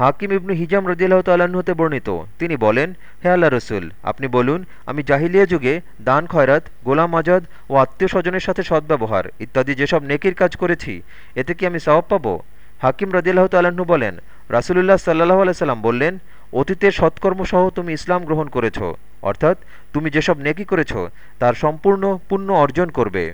হাকিম ইবনু হিজাম রদিল্লাহ তাল্লাহ্ন হতে বর্ণিত। তিনি বলেন, হে আল্লাহ রসুল, আপনি বলুন, আমি জাহিলিয়া যুগে দান, খয়রাত, গোলাম আজাদ ও আত্মীয় স্বজনের সাথে সদ্ব্যবহার ইত্যাদি যেসব নেকির কাজ করেছি, এতে কি আমি সবাব পাব? হাকিম রদিল্লাহ তাল্লাহ্ন বলেন, রাসুলুল্লাহ সাল্লাহ আলাইসাল্লাম বললেন, অতীতের সৎকর্মসহ তুমি ইসলাম গ্রহণ করেছ, অর্থাৎ তুমি যেসব নেকি করেছ, তার সম্পূর্ণ পুণ্য অর্জন করবে।